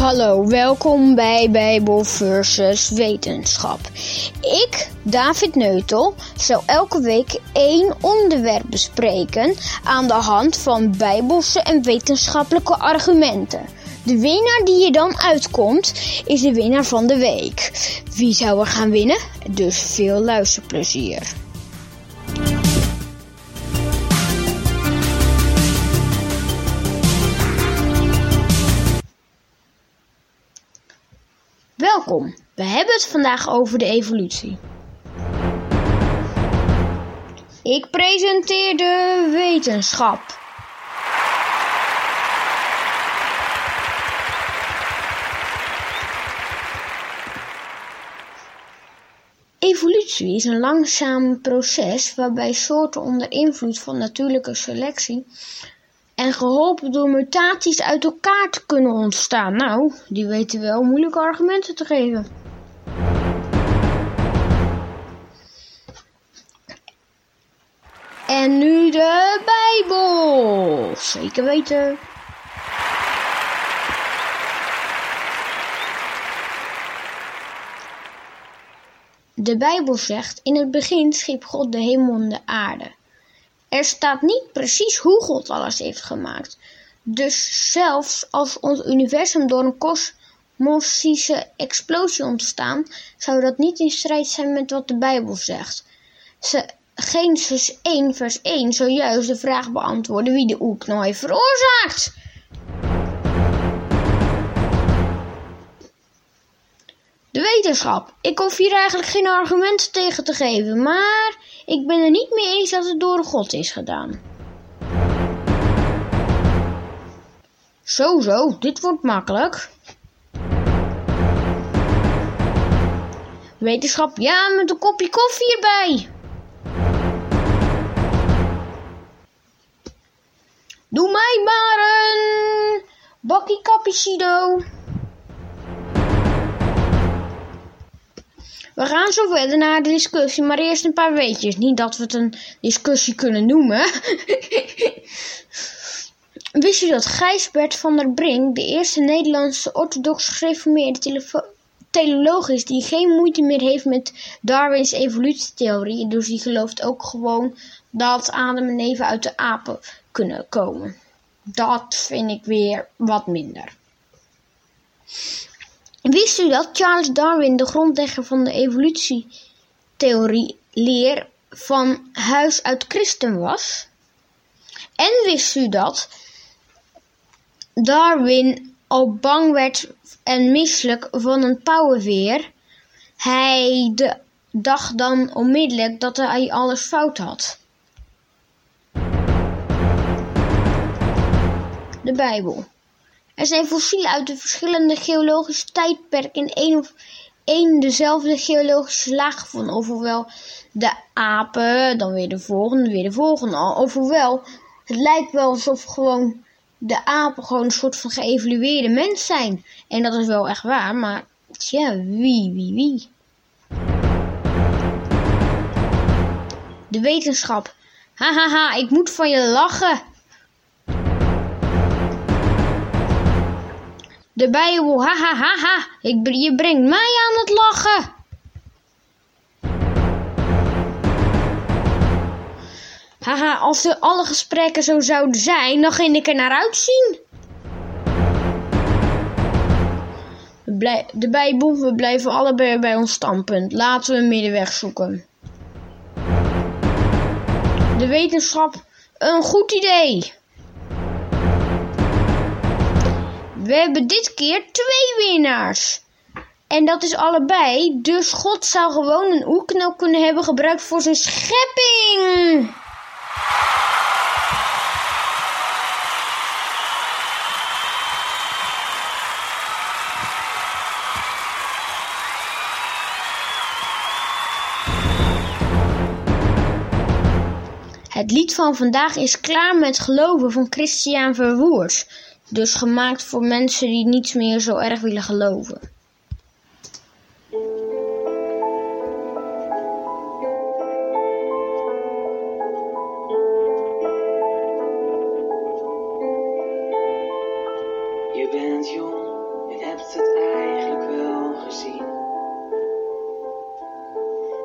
Hallo, welkom bij Bijbel versus Wetenschap. Ik, David Neutel, zal elke week één onderwerp bespreken aan de hand van bijbelse en wetenschappelijke argumenten. De winnaar die je dan uitkomt, is de winnaar van de week. Wie zou er gaan winnen? Dus veel luisterplezier. Welkom, we hebben het vandaag over de evolutie. Ik presenteer de wetenschap. Evolutie is een langzaam proces waarbij soorten onder invloed van natuurlijke selectie en geholpen door mutaties uit elkaar te kunnen ontstaan. Nou, die weten wel moeilijke argumenten te geven. En nu de Bijbel. Zeker weten. De Bijbel zegt: In het begin schiep God de hemel en de aarde. Er staat niet precies hoe God alles heeft gemaakt. Dus zelfs als ons universum door een kosmosische explosie ontstaan, zou dat niet in strijd zijn met wat de Bijbel zegt. Ze, Genesis 1 vers 1 zou juist de vraag beantwoorden wie de oerknal heeft veroorzaakt. De wetenschap. Ik hoef hier eigenlijk geen argumenten tegen te geven, maar ik ben er niet mee eens dat het door God is gedaan. Zo, zo, dit wordt makkelijk. Wetenschap, ja, met een kopje koffie erbij. Doe mij maar een bakkie cappuccino. We gaan zo verder naar de discussie, maar eerst een paar weetjes. Niet dat we het een discussie kunnen noemen. Wist je dat Gijsbert van der Brink de eerste Nederlandse orthodox gereformeerde teleoloog is die geen moeite meer heeft met Darwins evolutietheorie? Dus die gelooft ook gewoon dat Adam en uit de apen kunnen komen. Dat vind ik weer wat minder. Wist u dat Charles Darwin de grondlegger van de evolutietheorie leer van huis uit christen was? En wist u dat Darwin al bang werd en misselijk van een pauwenweer? Hij de, dacht dan onmiddellijk dat hij alles fout had. De Bijbel. Er zijn fossielen uit de verschillende geologische tijdperken in één of één dezelfde geologische laag gevonden. Ofwel de apen, dan weer de volgende, weer de volgende. Ofwel, het lijkt wel alsof gewoon de apen gewoon een soort van geëvolueerde mens zijn. En dat is wel echt waar, maar tja, wie, wie, wie. De wetenschap. Hahaha, ha, ha, ik moet van je lachen. De Bijbel, ha ha ha. Ik, je brengt mij aan het lachen. Haha, als alle gesprekken zo zouden zijn, dan ging ik er naar uitzien. De Bijbel, we blijven allebei bij ons standpunt. Laten we een middenweg zoeken. De wetenschap, een goed idee. We hebben dit keer twee winnaars. En dat is allebei. Dus God zou gewoon een oerknal kunnen hebben gebruikt voor zijn schepping. Het lied van vandaag is klaar met geloven van Christian Verwoers. Dus gemaakt voor mensen die niets meer zo erg willen geloven. Je bent jong je hebt het eigenlijk wel gezien.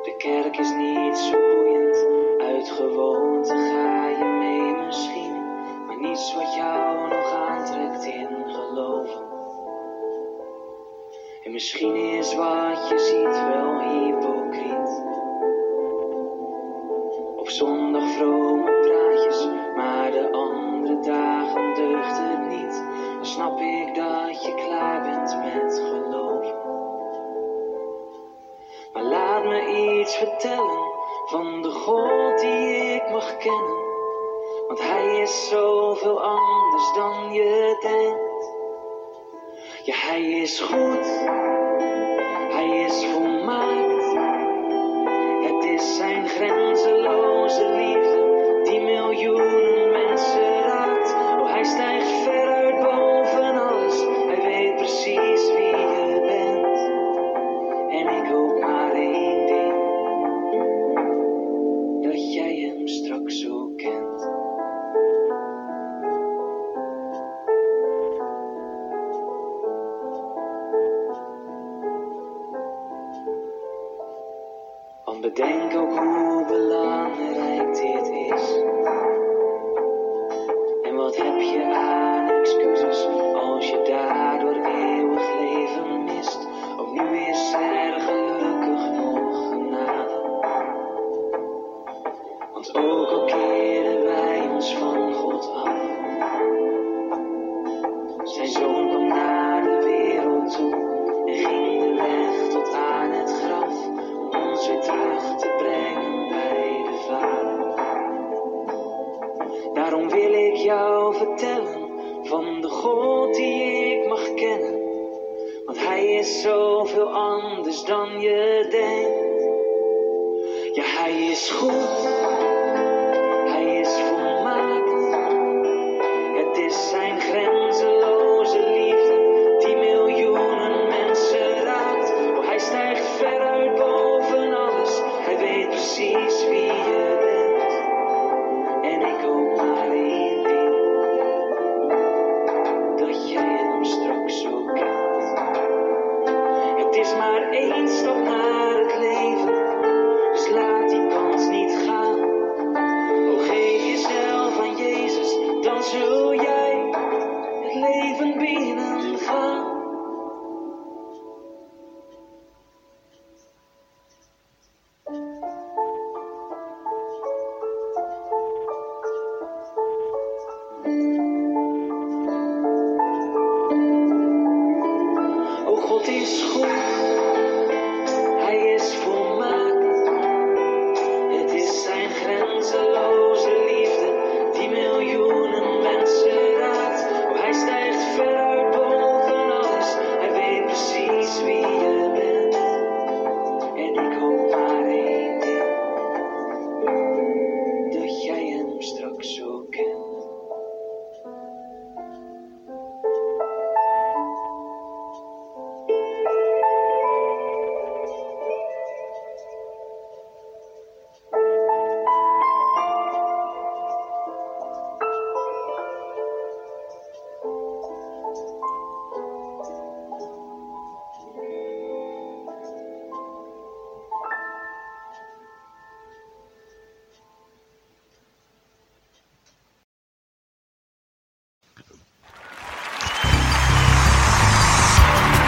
De kerk is niet zo boeiend, uit gewoonte ga je mee misschien. Niets wat jou nog aantrekt in geloven. En misschien is wat je ziet wel hypocriet. Op zondag vrome praatjes, maar de andere dagen deugt het niet. Dan snap ik dat je klaar bent met geloven. Maar laat me iets vertellen van de God die ik mag kennen. Is zoveel anders dan je denkt. Ja, hij is goed. Hij is volmaakt. Het is zijn grenzeloze liefde die miljoenen bedenk ook hoe belangrijk dit is. En wat heb je aan excuses als je daardoor eeuwig leven mist? Ook nu is jou vertellen van de God die ik mag kennen, want Hij is zoveel anders dan je denkt. Ja, Hij is goed,